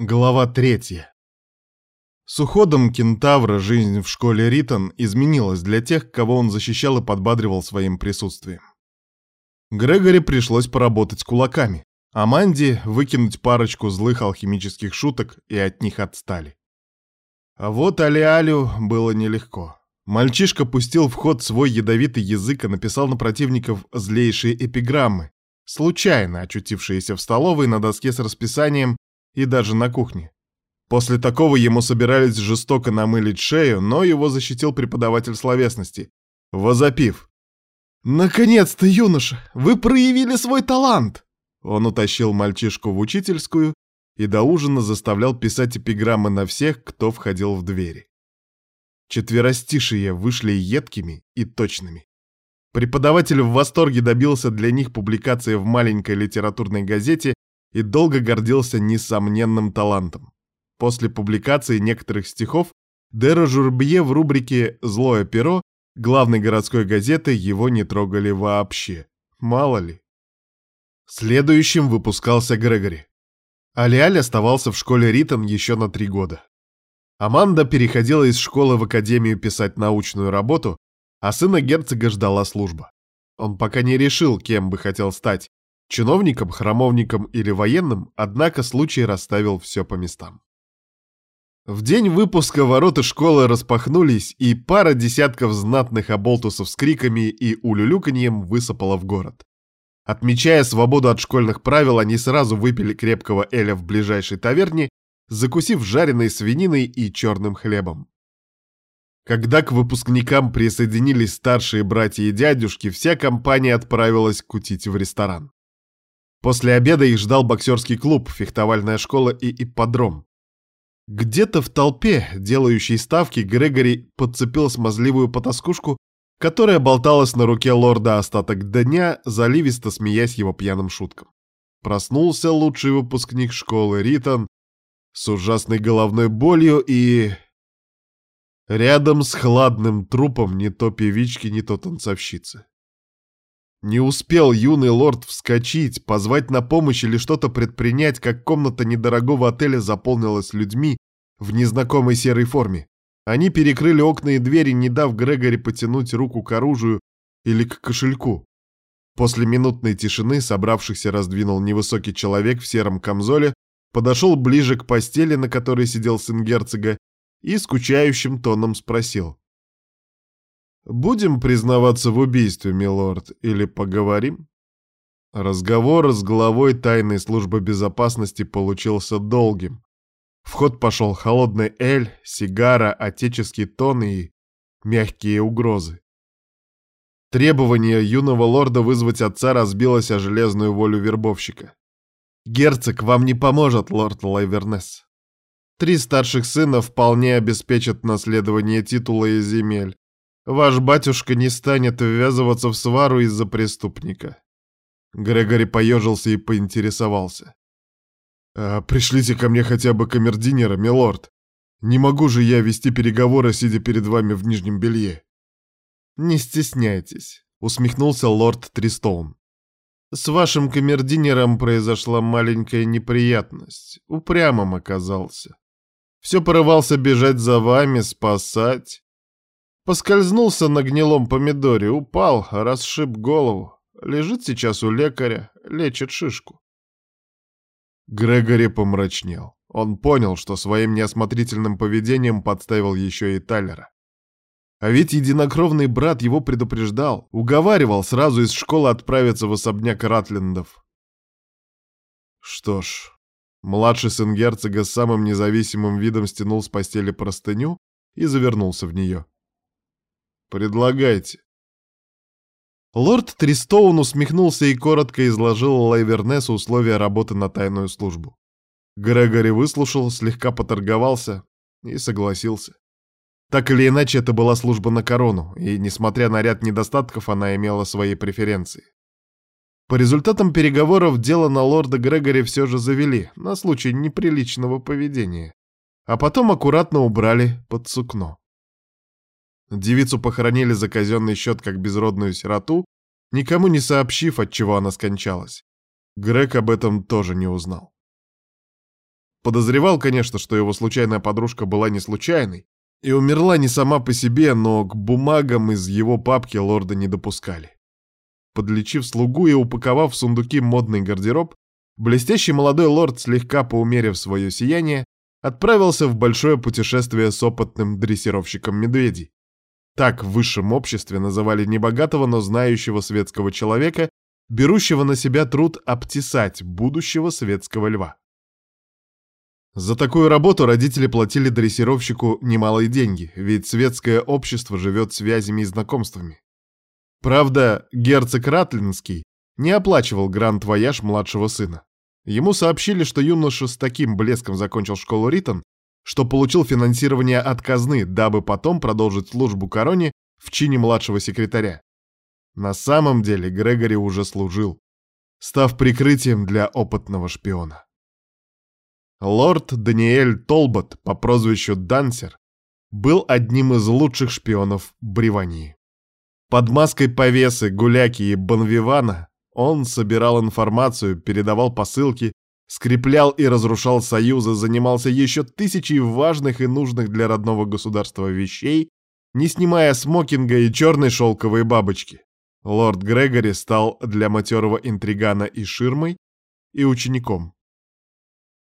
Глава третья. С уходом кентавра жизнь в школе Ритон изменилась для тех, кого он защищал и подбадривал своим присутствием. Грегори пришлось поработать кулаками, а Манди выкинуть парочку злых алхимических шуток, и от них отстали. А вот Алиалю было нелегко. Мальчишка пустил в ход свой ядовитый язык и написал на противников злейшие эпиграммы, случайно очутившиеся в столовой на доске с расписанием и даже на кухне. После такого ему собирались жестоко намылить шею, но его защитил преподаватель словесности, возопив. «Наконец-то, юноша, вы проявили свой талант!» Он утащил мальчишку в учительскую и до ужина заставлял писать эпиграммы на всех, кто входил в двери. Четверостишие вышли едкими и точными. Преподаватель в восторге добился для них публикации в маленькой литературной газете и долго гордился несомненным талантом. После публикации некоторых стихов Дера Журбье в рубрике «Злое перо» главной городской газеты его не трогали вообще. Мало ли. Следующим выпускался Грегори. Алиаль оставался в школе Ритон еще на три года. Аманда переходила из школы в академию писать научную работу, а сына герцога ждала служба. Он пока не решил, кем бы хотел стать Чиновником, храмовником или военным, однако случай расставил все по местам. В день выпуска ворота школы распахнулись, и пара десятков знатных оболтусов с криками и улюлюканьем высыпала в город. Отмечая свободу от школьных правил, они сразу выпили крепкого эля в ближайшей таверне, закусив жареной свининой и черным хлебом. Когда к выпускникам присоединились старшие братья и дядюшки, вся компания отправилась кутить в ресторан. После обеда их ждал боксерский клуб, фехтовальная школа и ипподром. Где-то в толпе, делающей ставки, Грегори подцепил смазливую потаскушку, которая болталась на руке лорда остаток дня, заливисто смеясь его пьяным шуткам. Проснулся лучший выпускник школы Ритон с ужасной головной болью и... Рядом с хладным трупом не то певички, не то танцовщицы. Не успел юный лорд вскочить, позвать на помощь или что-то предпринять, как комната недорогого отеля заполнилась людьми в незнакомой серой форме. Они перекрыли окна и двери, не дав Грегори потянуть руку к оружию или к кошельку. После минутной тишины собравшихся раздвинул невысокий человек в сером камзоле, подошел ближе к постели, на которой сидел сын герцога, и скучающим тоном спросил. «Будем признаваться в убийстве, милорд, или поговорим?» Разговор с главой тайной службы безопасности получился долгим. В ход пошел холодный эль, сигара, отеческий тон и мягкие угрозы. Требование юного лорда вызвать отца разбилось о железную волю вербовщика. «Герцог вам не поможет, лорд Лайвернес. Три старших сына вполне обеспечат наследование титула и земель. Ваш батюшка не станет ввязываться в свару из-за преступника. Грегори поежился и поинтересовался. «А «Пришлите ко мне хотя бы камердинера, милорд. Не могу же я вести переговоры, сидя перед вами в нижнем белье». «Не стесняйтесь», — усмехнулся лорд Тристоун. «С вашим камердинером произошла маленькая неприятность. Упрямым оказался. Все порывался бежать за вами, спасать. Поскользнулся на гнилом помидоре, упал, расшиб голову. Лежит сейчас у лекаря, лечит шишку. Грегори помрачнел. Он понял, что своим неосмотрительным поведением подставил еще и Талера. А ведь единокровный брат его предупреждал, уговаривал сразу из школы отправиться в особняк Ратлендов. Что ж, младший сын герцога с самым независимым видом стянул с постели простыню и завернулся в нее. Предлагайте. Лорд Тристоун усмехнулся и коротко изложил Лайвернесу условия работы на тайную службу. Грегори выслушал, слегка поторговался и согласился. Так или иначе, это была служба на корону, и, несмотря на ряд недостатков, она имела свои преференции. По результатам переговоров дело на лорда Грегори все же завели, на случай неприличного поведения, а потом аккуратно убрали под сукно. Девицу похоронили за казенный счет как безродную сироту, никому не сообщив, от чего она скончалась. Грег об этом тоже не узнал. Подозревал, конечно, что его случайная подружка была не случайной и умерла не сама по себе, но к бумагам из его папки лорда не допускали. Подлечив слугу и упаковав в сундуки модный гардероб, блестящий молодой лорд, слегка поумерив свое сияние, отправился в большое путешествие с опытным дрессировщиком медведей. Так в высшем обществе называли небогатого, но знающего светского человека, берущего на себя труд обтесать будущего светского льва. За такую работу родители платили дрессировщику немалые деньги, ведь светское общество живет связями и знакомствами. Правда, герцог Ратлинский не оплачивал гранд-вояж младшего сына. Ему сообщили, что юноша с таким блеском закончил школу Ритон, что получил финансирование от казны, дабы потом продолжить службу короне в чине младшего секретаря. На самом деле Грегори уже служил, став прикрытием для опытного шпиона. Лорд Даниэль Толбот по прозвищу Дансер был одним из лучших шпионов Бривании. Под маской повесы, гуляки и Бонвивана он собирал информацию, передавал посылки, скреплял и разрушал союзы, занимался еще тысячей важных и нужных для родного государства вещей, не снимая смокинга и черной шелковой бабочки. Лорд Грегори стал для матерого интригана и ширмой, и учеником.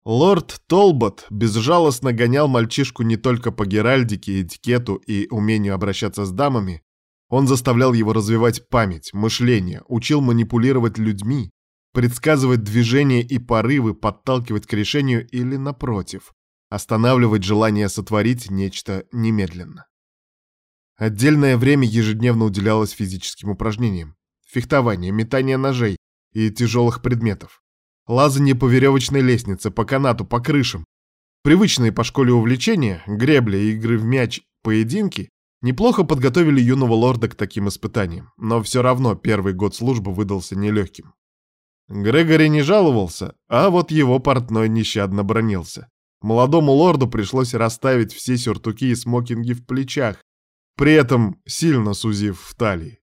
Лорд Толбот безжалостно гонял мальчишку не только по геральдике, этикету и умению обращаться с дамами, он заставлял его развивать память, мышление, учил манипулировать людьми, предсказывать движения и порывы, подталкивать к решению или, напротив, останавливать желание сотворить нечто немедленно. Отдельное время ежедневно уделялось физическим упражнениям, фехтованию, метанию ножей и тяжелых предметов лазание по веревочной лестнице, по канату, по крышам. Привычные по школе увлечения, гребля, игры в мяч, поединки, неплохо подготовили юного лорда к таким испытаниям, но все равно первый год службы выдался нелегким. Грегори не жаловался, а вот его портной нещадно бронился. Молодому лорду пришлось расставить все сюртуки и смокинги в плечах, при этом сильно сузив в талии.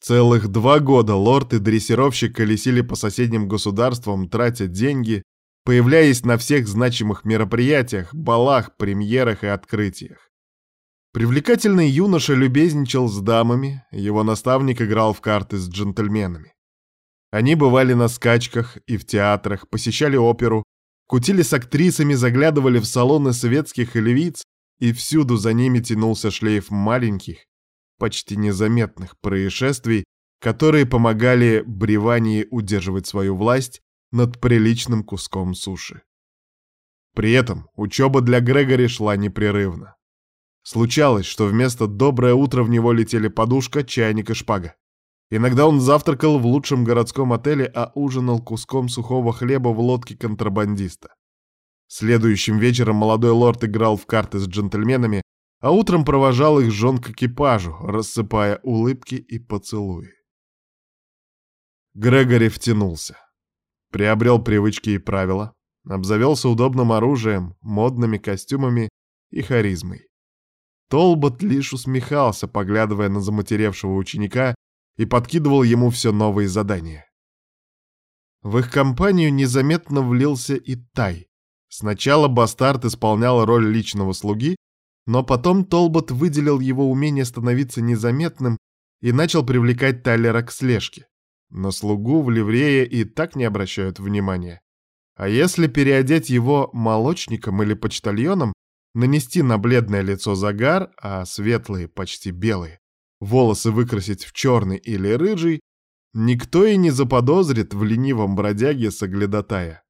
Целых два года лорд и дрессировщик колесили по соседним государствам, тратя деньги, появляясь на всех значимых мероприятиях, балах, премьерах и открытиях. Привлекательный юноша любезничал с дамами, его наставник играл в карты с джентльменами. Они бывали на скачках и в театрах, посещали оперу, кутили с актрисами, заглядывали в салоны светских и львиц, и всюду за ними тянулся шлейф маленьких, почти незаметных происшествий, которые помогали Бревании удерживать свою власть над приличным куском суши. При этом учеба для Грегори шла непрерывно. Случалось, что вместо «доброе утро» в него летели подушка, чайник и шпага. Иногда он завтракал в лучшем городском отеле, а ужинал куском сухого хлеба в лодке контрабандиста. Следующим вечером молодой лорд играл в карты с джентльменами, а утром провожал их жен к экипажу, рассыпая улыбки и поцелуи. Грегори втянулся. Приобрел привычки и правила, обзавелся удобным оружием, модными костюмами и харизмой. Толбот лишь усмехался, поглядывая на заматеревшего ученика, и подкидывал ему все новые задания. В их компанию незаметно влился и Тай. Сначала бастард исполнял роль личного слуги, но потом Толбот выделил его умение становиться незаметным и начал привлекать Тайлера к слежке. На слугу в ливрее и так не обращают внимания. А если переодеть его молочником или почтальоном, нанести на бледное лицо загар, а светлые, почти белые, волосы выкрасить в черный или рыжий, никто и не заподозрит в ленивом бродяге соглядатая.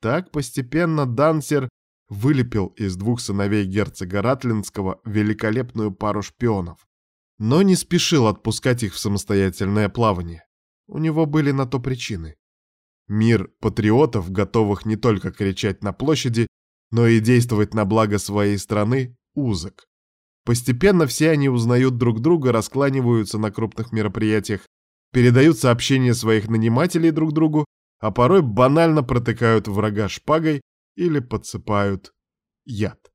Так постепенно Дансер вылепил из двух сыновей герцога Ратлинского великолепную пару шпионов, но не спешил отпускать их в самостоятельное плавание. У него были на то причины. Мир патриотов, готовых не только кричать на площади, но и действовать на благо своей страны, узок. Постепенно все они узнают друг друга, раскланиваются на крупных мероприятиях, передают сообщения своих нанимателей друг другу, а порой банально протыкают врага шпагой или подсыпают яд.